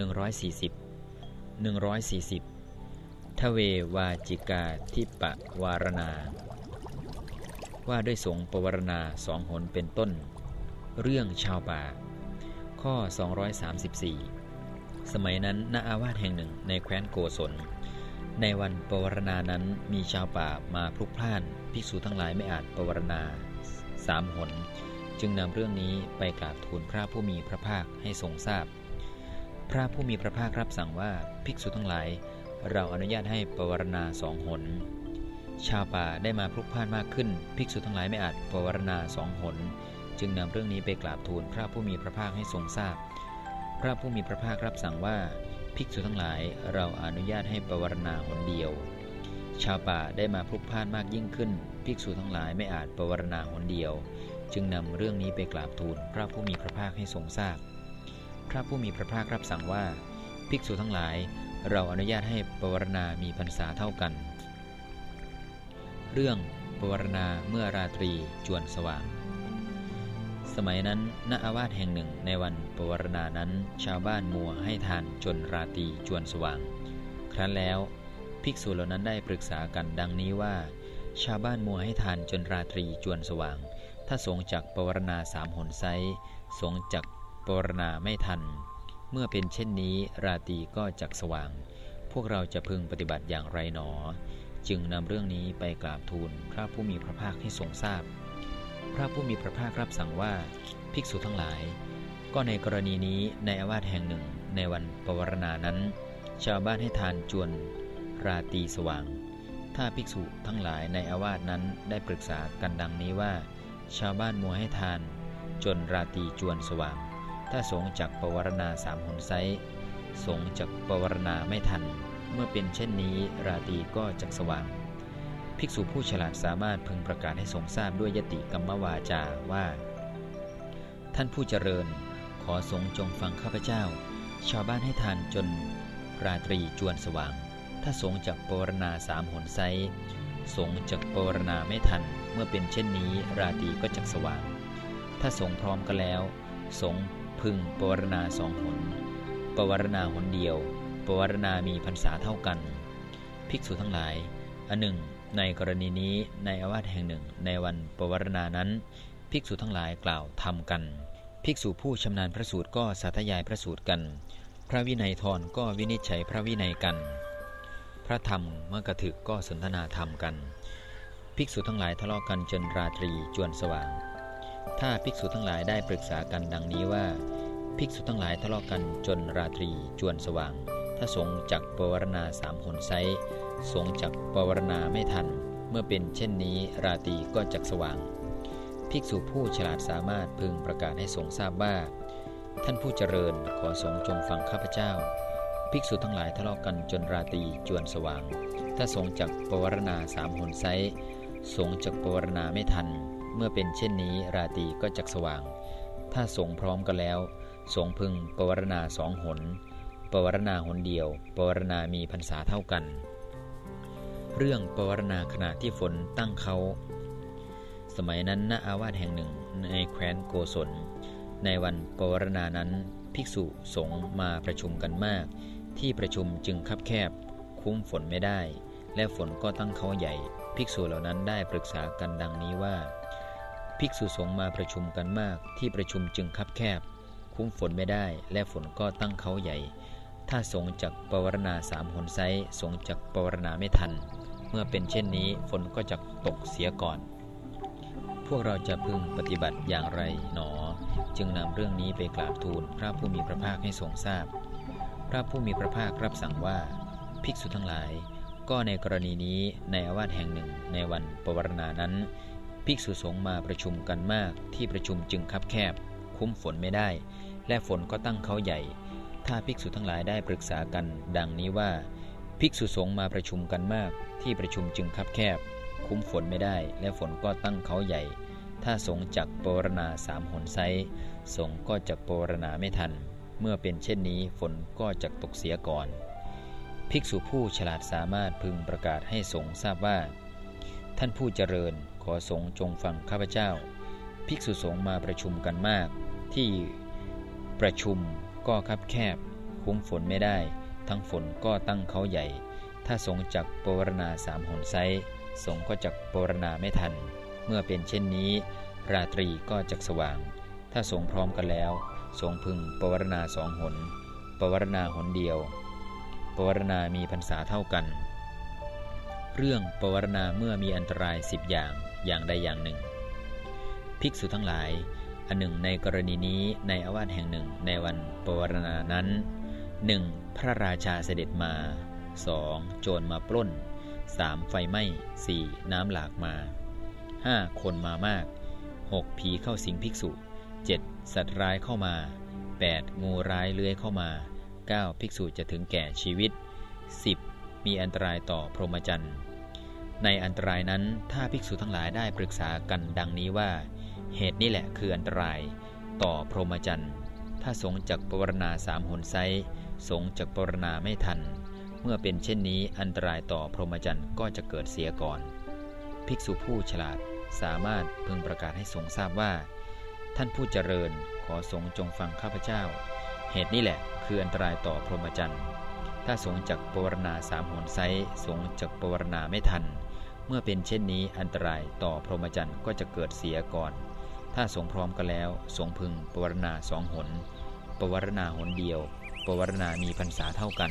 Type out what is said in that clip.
140 140ทเววาจิกาทิปะวารณา ว่าด้วยสงปวารณาสองหนเป็นต้น เรื่องชาวป่า ข้อ 234 สมัยนั้นณอาวาสแห่งหนึ่งในแคว้นโกศล ในวันปวารณานั้นมีชาวป่ามาพลุกพล่าน ภิกษุทั้งหลายไม่อาจปวารณาสามหนจึงนำเรื่องนี้ไปกราบทูลพระผู้มีพระภาคให้ทรงทราบพ พระผู้มีพระภาครับสั่งว่าภิกษุทั้งหลาย เราอนุญาตให้ปวารณาสองหน ชาวป่าได้มาพลุกพล่านมากขึ้น ภิกษุทั้งหลายไม่อาจปวารณาสองหน จึงนำเรื่องนี้ไปกราบทูลพระผู้มีพระภาคให้ทรงทราบพพระผู้มีพระภาครับสั่งว่าภิกษุทั้งหลาย เราอนุญาตให้ปวารณาหนเดียว ชาวป่าได้มาพลุกพล่านมากยิ่งขึ้น ภิกษุทั้งหลายไม่อาจปวารณาหนเดียว จึงนำเรื่องนี้ไปกราบทูลพระผู้มีพระภาคให้ทรงทราบพ พระผู้มีพระภาครับสั่งว่า ภิกษุทั้งหลาย เราอนุญาตให้ปวารณามีพรรษาเท่ากัน เรื่องปวารณาเมื่อราตรีจวนสว่าง สมัยนั้น ณ อาวาสแห่งหนึ่งในวันปวารณานั้น ชาวบ้านมัวให้ทานจนราตรีจวนสว่าง ครั้นแล้ว ภิกษุเหล่านั้นได้ปรึกษากันดังนี้ว่า ชาวบ้านมัวให้ทานจนราตรีจวนสว่าง ถ้าสงจากปวารณาสามหนไซสงจาก ปรณาไม่ทัน เมื่อเป็นเช่นนี้ราตรีก็จักสว่าง พวกเราจะพึงปฏิบัติอย่างไรหนอ จึงนำเรื่องนี้ไปกราบทูลพระผู้มีพระภาคให้ทรงทราบพพระผู้มีพระภาครับสั่งว่าภิกษุทั้งหลาย ก็ในกรณีนี้ในอาวาสแห่งหนึ่งในวันปวารณานั้น ชาวบ้านให้ทานจวนราตรีสว่าง ถ้าภิกษุทั้งหลายในอาวาสนั้นได้ปรึกษากันดังนี้ว่า ชาวบ้านมัวให้ทาน จนราตรีจวนสว่าง ถ้าสงจากปวารณาสามหนไซสงจากปวารณาไม่ทัน เมื่อเป็นเช่นนี้ราตีก็จักสว่าง ภิกษุผู้ฉลาดสามารถพึงประกาศให้ทรงทราบด้วยยติกรรมวาจาว่า ท่านผู้เจริญ ขอสงจงฟังข้าพเจ้า ชาวบ้านให้ทานจนราตรีจวนสว่าง ถ้าสงจากปวารณาสามหนไซสงจากปวารณาไม่ทัน เมื่อเป็นเช่นนี้ราตีก็จักสว่าง ถ้าสงพร้อมกันแล้ว สง พึงปวารณาสองหนปวารณาหนเดียวปวารณามีพรรษาเท่ากัน ภิกษุทั้งหลาย อันหนึ่ง ในกรณีนี้ในอาวาสแห่งหนึ่ง ในวันปวารณานั้น ภิกษุทั้งหลายกล่าวทำกัน ภิกษุผู้ชำนาญพระสูตรก็สาธยายพระสูตรกัน พระวินัยทรก็วินิจฉัยพระวินัยกัน พระธรรมเมื่อกระถึกก็สนทนาธรรมกัน ภิกษุทั้งหลายทะเลาะกันจนราตรีจวนสว่าง ถ้าภิกษุทั้งหลายได้ปรึกษากันดังนี้ว่า ภิกษุทั้งหลายทะเลาะกันจนราตรีจวนสว่าง ถ้าสงจักปวารณาสามหนไซสงจักปวารณาไม่ทัน เมื่อเป็นเช่นนี้ราตรีก็จักสว่าง ภิกษุผู้ฉลาดสามารถพึงประกาศให้สงทราบว่า ท่านผู้เจริญขอสงจงฟังข้าพเจ้า ภิกษุทั้งหลายทะเลาะกันจนราตรีจวนสว่าง ถ้าสงจักปวารณาสามหนไซสงจักปวารณาไม่ทัน เมื่อเป็นเช่นนี้ราตีก็จักสว่าง ถ้าสงพร้อมกันแล้ว สงพึงปวารณาสองหน ปวารณาหนเดียว ปวารณามีพรรษาเท่ากัน เรื่องปวารณาขณะที่ฝนตั้งเขาสมัยนั้นณอาวาสแห่งหนึ่งในแคว้นโกศล ในวันปวารณานั้นภิกษุสงฆ์มาประชุมกันมาก ที่ประชุมจึงคับแคบ คุ้มฝนไม่ได้ และฝนก็ตั้งเขาใหญ่ ภิกษุเหล่านั้นได้ปรึกษากันดังนี้ว่า ภิกษุสงฆ์มาประชุมกันมาก ที่ประชุมจึงคับแคบ คุ้มฝนไม่ได้ และฝนก็ตั้งเขาใหญ่ ถ้าสงจากปวารณาสามหนไซสงจากปวารณาไม่ทัน เมื่อเป็นเช่นนี้ฝนก็จะตกเสียก่อน พวกเราจะพึงปฏิบัติอย่างไรหนอ จึงนำเรื่องนี้ไปกราบทูลพระผู้มีพระภาคให้ทรงทราบพพระผู้มีพระภาครับสั่งว่า ภิกษุทั้งหลาย ก็ในกรณีนี้ในอาวาสแห่งหนึ่งในวันปวารณานั้น ภิกษุสงฆ์มาประชุมกันมาก ที่ประชุมจึงคับแคบ คุ้มฝนไม่ได้ และฝนก็ตั้งเขาใหญ่ ถ้าภิกษุทั้งหลายได้ปรึกษากัน ดังนี้ว่า ภิกษุสงฆ์มาประชุมกันมาก ที่ประชุมจึงคับแคบ คุ้มฝนไม่ได้ และฝนก็ตั้งเขาใหญ่ ถ้าสงจักปรณาสามหนไซสงก็จักปรณาไม่ทัน เมื่อเป็นเช่นนี้ฝนก็จักตกเสียก่อน ภิกษุผู้ฉลาดสามารถพึงประกาศให้สงทราบว่า ท่านผู้เจริญ ขอสงฆ์จงฟังข้าพเจ้า ภิกษุสงฆ์มาประชุมกันมาก ที่ประชุมก็คับแคบ คุ้มฝนไม่ได้ ทั้งฝนก็ตั้งเขาใหญ่ ถ้าสงจักปวารณาสามหนไซสงก็จักปวารณาไม่ทัน เมื่อเป็นเช่นนี้ ราตรีก็จักสว่าง ถ้าสงพร้อมกันแล้ว สงพึงปวารณาสองหนปวารณาหนเดียวปวารณามีพรรษาเท่ากัน เรื่องปวารณาเมื่อมีอันตรายสิบอย่างอย่างใดอย่างหนึ่ง ภิกษุทั้งหลาย อันหนึ่งในกรณีนี้ในอาวาสแห่งหนึ่งในวันปวารณานั้น 1. พระราชาเสด็จมา 2. โจรมาปล้น 3. ไฟไหม้ 4. น้ำหลากมา 5. คนมามาก 6. ผีเข้าสิงภิกษุ 7. สัตว์ร้ายเข้ามา 8. งูร้ายเลื้อยเข้ามา 9. ภิกษุจะถึงแก่ชีวิต 10. มีอันตรายต่อพรหมจรรย์ ในอันตรายนั้นถ้าภิกษุทั้งหลายได้ปรึกษากันดังนี้ว่า เหตุนี้แหละคืออันตรายต่อพรหมจรรย์ ถ้าสงจากปวารณาสามหนไซสงจากปวารณาไม่ทัน เมื่อเป็นเช่นนี้อันตรายต่อพรหมจรรย์ก็จะเกิดเสียก่อน ภิกษุผู้ฉลาดสามารถพึงประกาศให้สงทราบว่า ท่านผู้เจริญขอสงจงฟังข้าพเจ้า เหตุนี้แหละคืออันตรายต่อพรหมจรรย์ ถ้าสงจักปวารณาสามหนไซสงจักปวารณาไม่ทัน เมื่อเป็นเช่นนี้อันตรายต่อพรหมจรรย์ก็จะเกิดเสียก่อน ถ้าสงพร้อมกันแล้วสงพึงปวารณาสองหนปวารณาหนเดียวปวารณามีพรรษาเท่ากัน